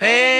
Paperback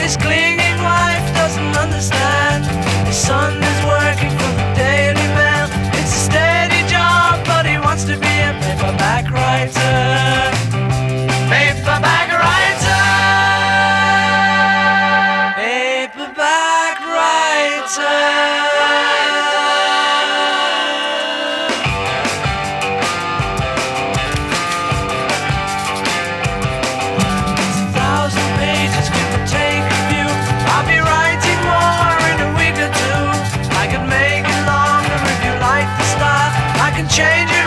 his clinging wife doesn't understand. His son changes.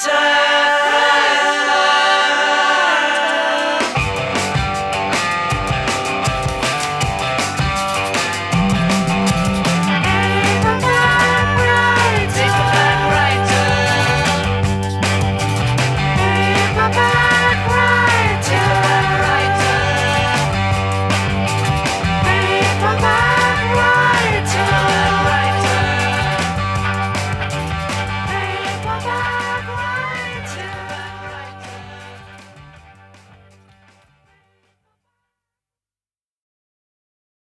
time.